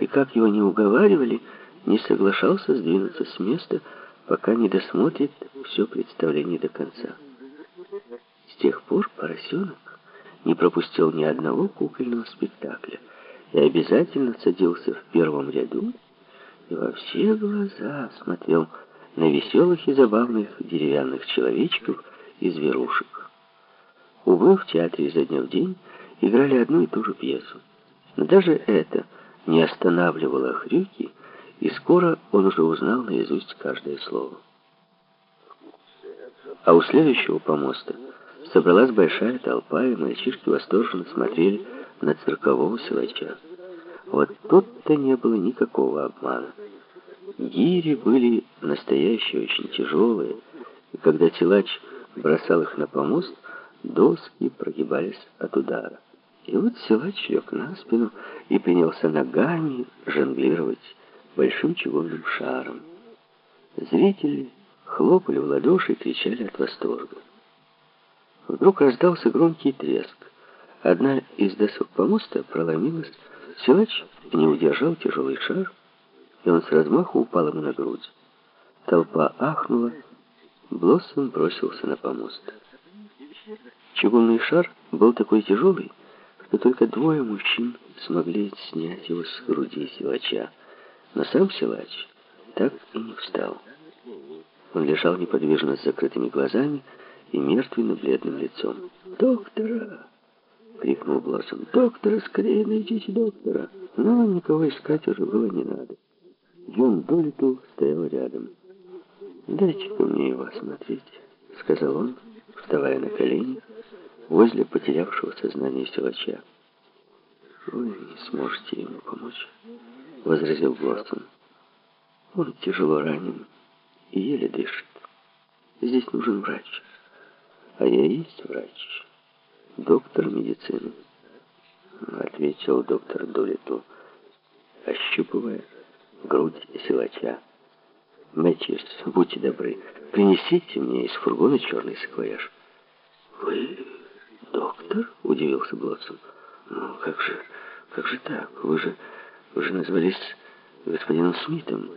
и, как его не уговаривали, не соглашался сдвинуться с места, пока не досмотрит все представление до конца. С тех пор поросенок не пропустил ни одного кукольного спектакля и обязательно садился в первом ряду и во все глаза смотрел на веселых и забавных деревянных человечков и зверушек. Увы, в театре изо дня в день играли одну и ту же пьесу. Но даже это не останавливало хрюки, и скоро он уже узнал наизусть каждое слово. А у следующего помоста собралась большая толпа, и мальчишки восторженно смотрели на циркового силача. Вот тут-то не было никакого обмана. Гири были настоящие, очень тяжелые, и когда силач бросал их на помост, доски прогибались от удара. И вот силач лег на спину и принялся ногами жонглировать большим чугунным шаром. Зрители хлопали в ладоши и кричали от восторга. Вдруг раздался громкий треск. Одна из досок помоста проломилась, силач не удержал тяжелый шар, и он с размаху упал ему на грудь. Толпа ахнула, Блоссом бросился на помост. Чугунный шар был такой тяжелый, что только двое мужчин смогли снять его с груди силача. Но сам силач так и не встал. Он лежал неподвижно с закрытыми глазами и мертвенно-бледным лицом. «Доктора!» — крикнул Блоссом. «Доктора, скорее найдите доктора!» Но никого искать уже было не надо. Джон Долитл стоял рядом. «Дайте-ка мне его осмотреть», — сказал он, вставая на колени возле потерявшего сознание силача. «Вы не сможете ему помочь», — возразил Блостон. «Он тяжело ранен и еле дышит. Здесь нужен врач. А я есть врач, доктор медицины», — ответил доктор Долитл, ощупывая грудь силача. «Мэтьюс, будьте добры, принесите мне из фургона черный саквояж». «Вы доктор?» — удивился Блотсон. «Ну, как же, как же так? Вы же, вы же назвались господином Смитом».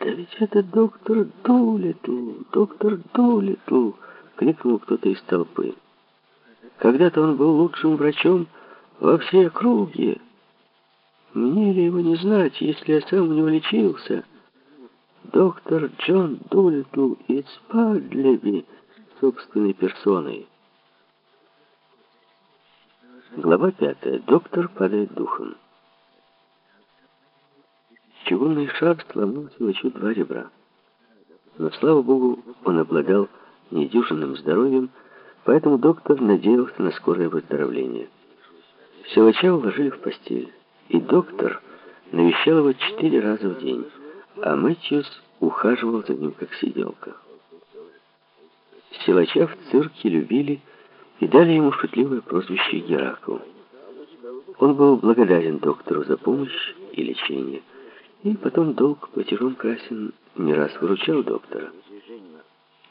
«Да ведь это доктор Дулитл, доктор Дулитл!» — крикнул кто-то из толпы. «Когда-то он был лучшим врачом во всей округе. Мне ли его не знать, если я сам у него лечился?» доктор Джон Дулитл из Падлеби собственной персоной. Глава пятая. Доктор падает духом. Чугунный шар сломал силачу два ребра. Но, слава богу, он обладал недюжинным здоровьем, поэтому доктор надеялся на скорое выздоровление. Силача уложили в постель, и доктор навещал его четыре раза в день а Мэтьюс ухаживал за ним как сиделка. Силача в цирке любили и дали ему шутливое прозвище Геракл. Он был благодарен доктору за помощь и лечение, и потом долг платежом красен не раз выручал доктора.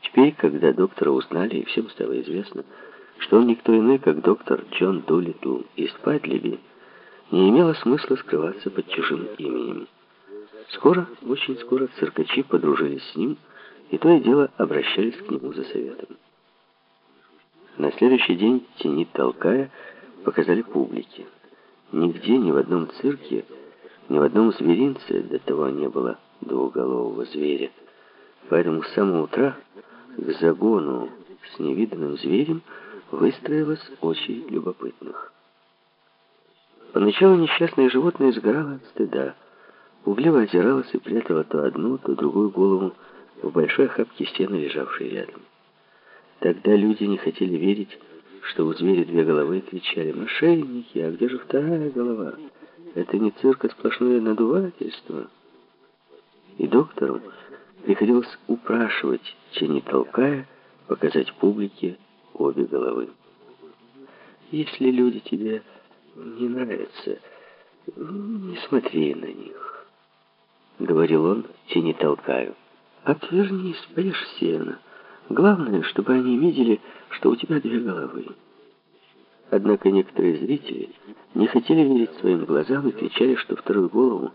Теперь, когда доктора узнали, и всем стало известно, что он никто иной, как доктор Джон Дулитл из Падлиби, не имело смысла скрываться под чужим именем. Скоро, очень скоро циркачи подружились с ним, и то и дело обращались к нему за советом. На следующий день тени толкая показали публике. Нигде, ни в одном цирке, ни в одном зверинце до того не было двуголового зверя. Поэтому с самого утра к загону с невиданным зверем выстроилось очень любопытных. Поначалу несчастное животное сгорало от стыда, Угливо озиралась и прятала то одну, то другую голову в большой охапке стены, лежавшей рядом. Тогда люди не хотели верить, что у зверя две головы, и кричали «Мошенники, а где же вторая голова? Это не цирк, а сплошное надувательство». И доктору приходилось упрашивать, че не толкая, показать публике обе головы. «Если люди тебе не нравятся, не смотри на них». — говорил он, тени толкаю. «Отвернись, поешь сено. Главное, чтобы они видели, что у тебя две головы». Однако некоторые зрители не хотели верить своим глазам и кричали, что вторую голову